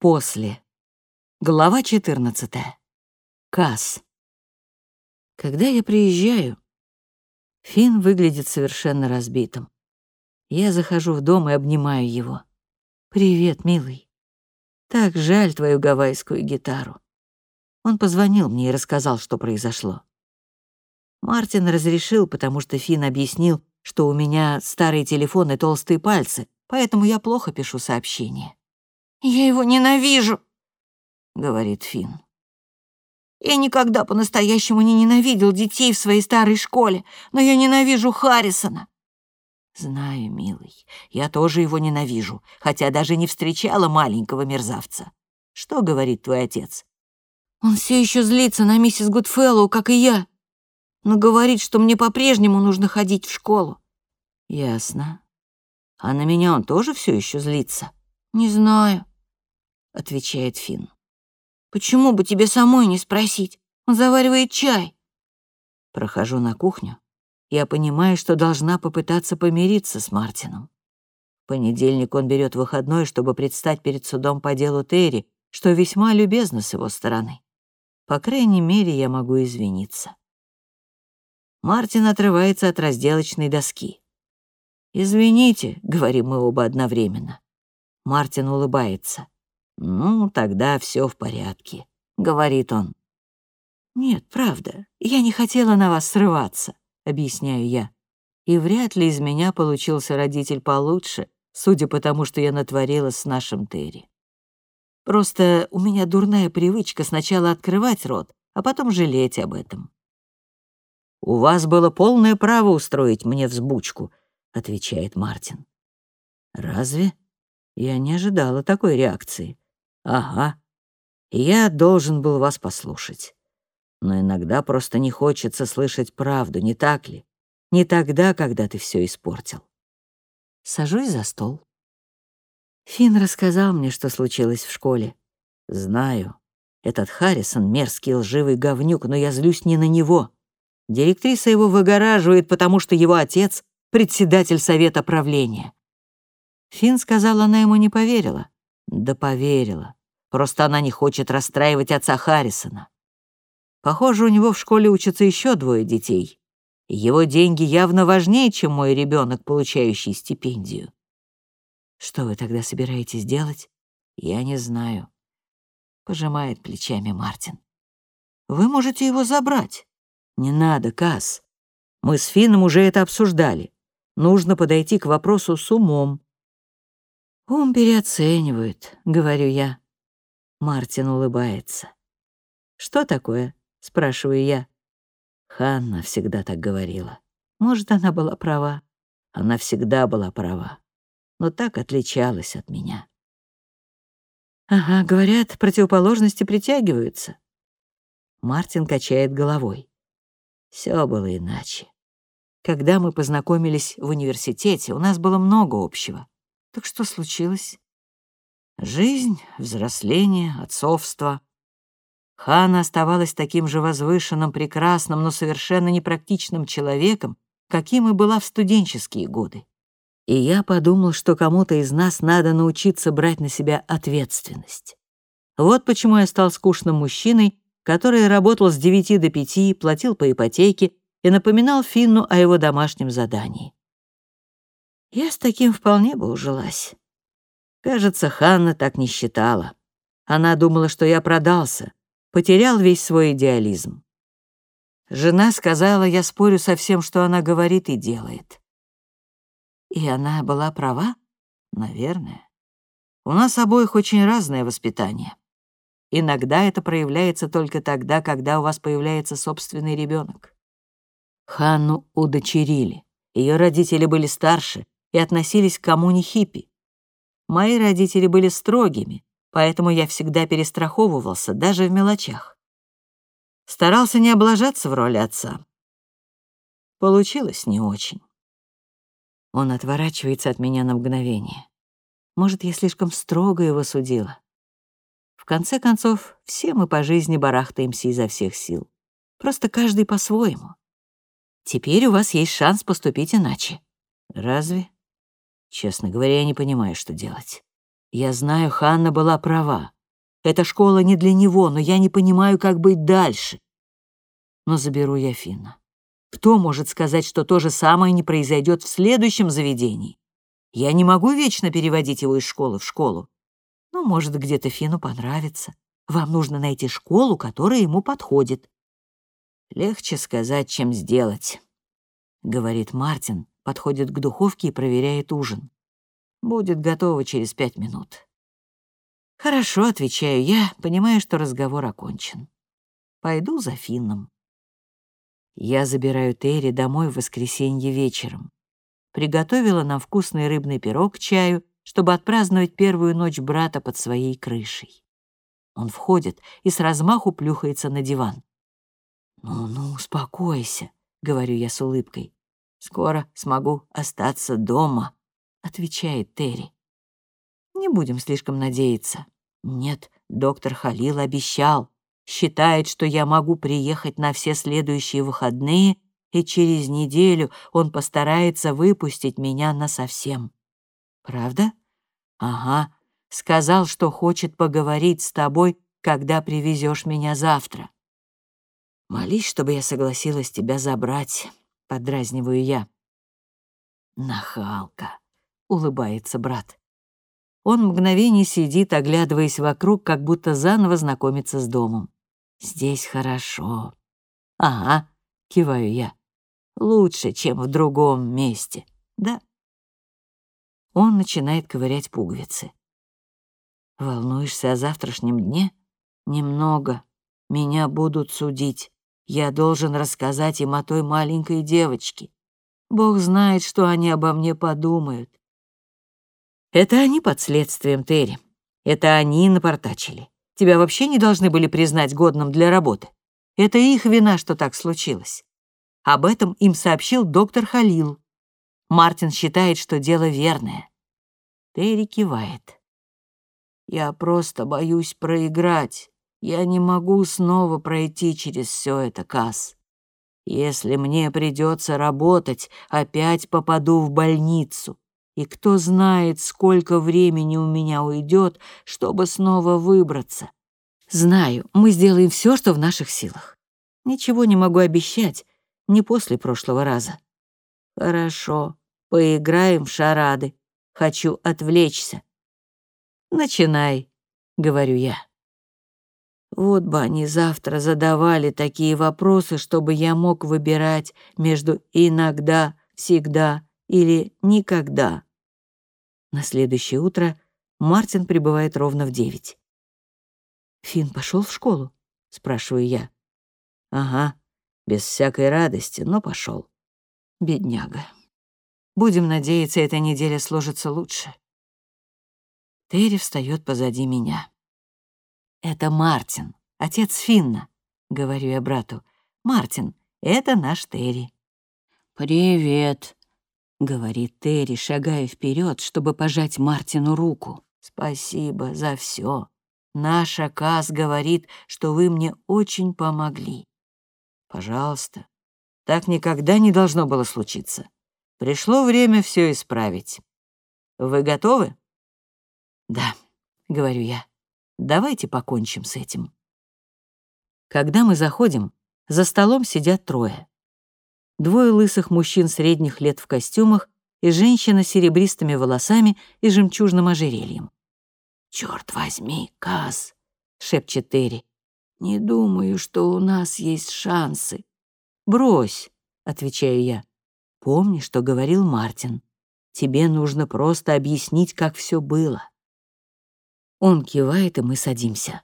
После. Глава 14. Касс. Когда я приезжаю, Финн выглядит совершенно разбитым. Я захожу в дом и обнимаю его. «Привет, милый. Так жаль твою гавайскую гитару». Он позвонил мне и рассказал, что произошло. Мартин разрешил, потому что Финн объяснил, что у меня старый телефон и толстые пальцы, поэтому я плохо пишу сообщения. «Я его ненавижу», — говорит Финн. «Я никогда по-настоящему не ненавидел детей в своей старой школе, но я ненавижу Харрисона». «Знаю, милый, я тоже его ненавижу, хотя даже не встречала маленького мерзавца. Что говорит твой отец?» «Он все еще злится на миссис Гудфеллоу, как и я, но говорит, что мне по-прежнему нужно ходить в школу». «Ясно. А на меня он тоже все еще злится?» «Не знаю», — отвечает Финн. «Почему бы тебе самой не спросить? Он заваривает чай». Прохожу на кухню. Я понимаю, что должна попытаться помириться с Мартином. В понедельник он берет выходной, чтобы предстать перед судом по делу Терри, что весьма любезно с его стороны. По крайней мере, я могу извиниться. Мартин отрывается от разделочной доски. «Извините», — говорим мы оба одновременно. Мартин улыбается. «Ну, тогда все в порядке», — говорит он. «Нет, правда, я не хотела на вас срываться», — объясняю я. И вряд ли из меня получился родитель получше, судя по тому, что я натворила с нашим Терри. Просто у меня дурная привычка сначала открывать рот, а потом жалеть об этом. «У вас было полное право устроить мне взбучку», — отвечает Мартин. «Разве?» Я не ожидала такой реакции. Ага. Я должен был вас послушать. Но иногда просто не хочется слышать правду, не так ли? Не тогда, когда ты все испортил. Сажусь за стол. Финн рассказал мне, что случилось в школе. Знаю. Этот Харрисон — мерзкий лживый говнюк, но я злюсь не на него. Директриса его выгораживает, потому что его отец — председатель совета правления. Финн сказал, она ему не поверила. Да поверила. Просто она не хочет расстраивать отца Харрисона. Похоже, у него в школе учатся еще двое детей. его деньги явно важнее, чем мой ребенок, получающий стипендию. Что вы тогда собираетесь делать? Я не знаю. Пожимает плечами Мартин. Вы можете его забрать. Не надо, Касс. Мы с Финном уже это обсуждали. Нужно подойти к вопросу с умом. «Ум переоценивают», — говорю я. Мартин улыбается. «Что такое?» — спрашиваю я. Ханна всегда так говорила. Может, она была права. Она всегда была права, но так отличалась от меня. «Ага, говорят, противоположности притягиваются». Мартин качает головой. Все было иначе. Когда мы познакомились в университете, у нас было много общего. Так что случилось? Жизнь, взросление, отцовство. Хана оставалась таким же возвышенным, прекрасным, но совершенно непрактичным человеком, каким и была в студенческие годы. И я подумал, что кому-то из нас надо научиться брать на себя ответственность. Вот почему я стал скучным мужчиной, который работал с 9 до 5, платил по ипотеке и напоминал Финну о его домашнем задании. Я с таким вполне бы ужилась. Кажется, Ханна так не считала. Она думала, что я продался, потерял весь свой идеализм. Жена сказала, я спорю со всем, что она говорит и делает. И она была права? Наверное. У нас обоих очень разное воспитание. Иногда это проявляется только тогда, когда у вас появляется собственный ребенок. Ханну удочерили. Ее родители были старше, и относились к коммуне хиппи. Мои родители были строгими, поэтому я всегда перестраховывался, даже в мелочах. Старался не облажаться в роли отца. Получилось не очень. Он отворачивается от меня на мгновение. Может, я слишком строго его судила. В конце концов, все мы по жизни барахтаемся изо всех сил. Просто каждый по-своему. Теперь у вас есть шанс поступить иначе. Разве? Честно говоря, я не понимаю, что делать. Я знаю, Ханна была права. Эта школа не для него, но я не понимаю, как быть дальше. Но заберу я Финна. Кто может сказать, что то же самое не произойдет в следующем заведении? Я не могу вечно переводить его из школы в школу. Ну, может, где-то Фину понравится. Вам нужно найти школу, которая ему подходит. Легче сказать, чем сделать, — говорит Мартин, подходит к духовке и проверяет ужин. Будет готово через пять минут. Хорошо, отвечаю я, понимая, что разговор окончен. Пойду за Финном. Я забираю Терри домой в воскресенье вечером. Приготовила нам вкусный рыбный пирог к чаю, чтобы отпраздновать первую ночь брата под своей крышей. Он входит и с размаху плюхается на диван. «Ну-ну, успокойся», — говорю я с улыбкой. «Скоро смогу остаться дома», — отвечает Терри. Не будем слишком надеяться. Нет, доктор Халил обещал. Считает, что я могу приехать на все следующие выходные, и через неделю он постарается выпустить меня насовсем. Правда? Ага. Сказал, что хочет поговорить с тобой, когда привезешь меня завтра. Молись, чтобы я согласилась тебя забрать, подразниваю я. Нахалка, улыбается брат. Он мгновение сидит, оглядываясь вокруг, как будто заново знакомится с домом. Здесь хорошо. Ага, киваю я. Лучше, чем в другом месте, да? Он начинает ковырять пуговицы. Волнуешься о завтрашнем дне? Немного. Меня будут судить. Я должен рассказать им о той маленькой девочке. Бог знает, что они обо мне подумают. Это они под следствием, Терри. Это они напортачили. Тебя вообще не должны были признать годным для работы. Это их вина, что так случилось. Об этом им сообщил доктор Халил. Мартин считает, что дело верное. Терри кивает. Я просто боюсь проиграть. Я не могу снова пройти через все это, Касс. Если мне придется работать, опять попаду в больницу. И кто знает, сколько времени у меня уйдет, чтобы снова выбраться. Знаю, мы сделаем все, что в наших силах. Ничего не могу обещать, не после прошлого раза. Хорошо, поиграем в шарады. Хочу отвлечься. Начинай, говорю я. Вот бы они завтра задавали такие вопросы, чтобы я мог выбирать между «иногда», «всегда» или «никогда». На следующее утро Мартин прибывает ровно в девять. «Финн пошел в школу?» — спрашиваю я. «Ага, без всякой радости, но пошел. Бедняга. Будем надеяться, эта неделя сложится лучше». Терри встает позади меня. «Это Мартин, отец Финна», — говорю я брату. «Мартин, это наш Терри». «Привет», — говорит Терри, шагая вперед, чтобы пожать Мартину руку. «Спасибо за все. Наша Каз говорит, что вы мне очень помогли. Пожалуйста. Так никогда не должно было случиться. Пришло время все исправить. Вы готовы?» «Да», — говорю я. Давайте покончим с этим. Когда мы заходим, за столом сидят трое. Двое лысых мужчин средних лет в костюмах и женщина с серебристыми волосами и жемчужным ожерельем. «Чёрт возьми, Каз!» — шепчет Терри. «Не думаю, что у нас есть шансы». «Брось», — отвечаю я. «Помни, что говорил Мартин. Тебе нужно просто объяснить, как все было». Он кивает, и мы садимся.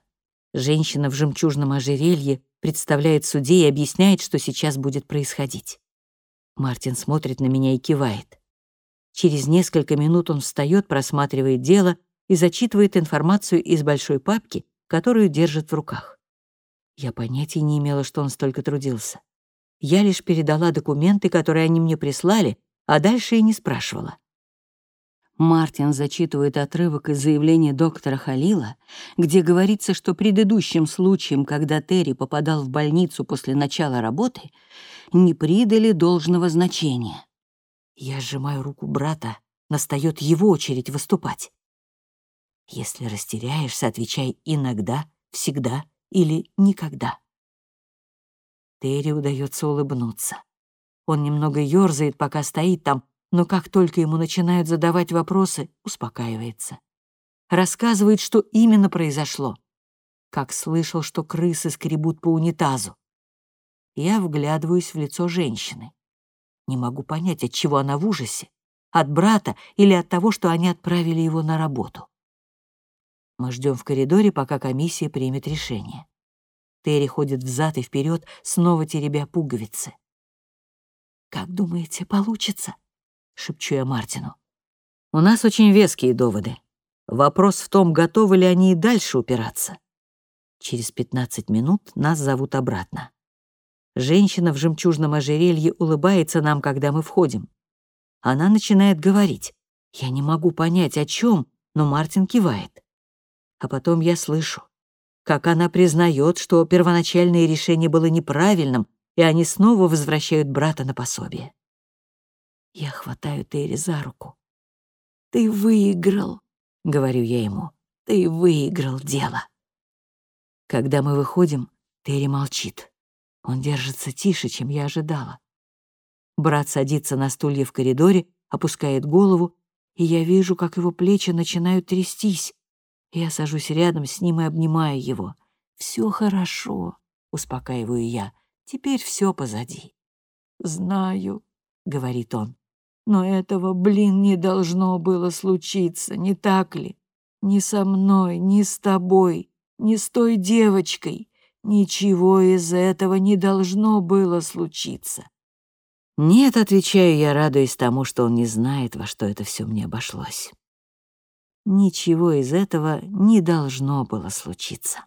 Женщина в жемчужном ожерелье представляет судей и объясняет, что сейчас будет происходить. Мартин смотрит на меня и кивает. Через несколько минут он встает, просматривает дело и зачитывает информацию из большой папки, которую держит в руках. Я понятия не имела, что он столько трудился. Я лишь передала документы, которые они мне прислали, а дальше и не спрашивала. Мартин зачитывает отрывок из заявления доктора Халила, где говорится, что предыдущим случаем, когда Терри попадал в больницу после начала работы, не придали должного значения. Я сжимаю руку брата, настает его очередь выступать. Если растеряешься, отвечай «иногда», «всегда» или «никогда». Терри удается улыбнуться. Он немного ёрзает, пока стоит там, но как только ему начинают задавать вопросы, успокаивается. Рассказывает, что именно произошло. Как слышал, что крысы скребут по унитазу. Я вглядываюсь в лицо женщины. Не могу понять, от чего она в ужасе. От брата или от того, что они отправили его на работу. Мы ждем в коридоре, пока комиссия примет решение. Терри ходит взад и вперед, снова теребя пуговицы. «Как думаете, получится?» — шепчу я Мартину. «У нас очень веские доводы. Вопрос в том, готовы ли они и дальше упираться. Через 15 минут нас зовут обратно. Женщина в жемчужном ожерелье улыбается нам, когда мы входим. Она начинает говорить. Я не могу понять, о чем, но Мартин кивает. А потом я слышу, как она признает, что первоначальное решение было неправильным, и они снова возвращают брата на пособие. Я хватаю Терри за руку. «Ты выиграл», — говорю я ему. «Ты выиграл дело». Когда мы выходим, Терри молчит. Он держится тише, чем я ожидала. Брат садится на стулья в коридоре, опускает голову, и я вижу, как его плечи начинают трястись. Я сажусь рядом с ним и обнимаю его. Все хорошо», — успокаиваю я. «Теперь все позади». «Знаю», — говорит он. «Но этого, блин, не должно было случиться, не так ли? Ни со мной, ни с тобой, ни с той девочкой. Ничего из этого не должно было случиться. «Нет», — отвечаю я, радуясь тому, что он не знает, во что это все мне обошлось. Ничего из этого не должно было случиться.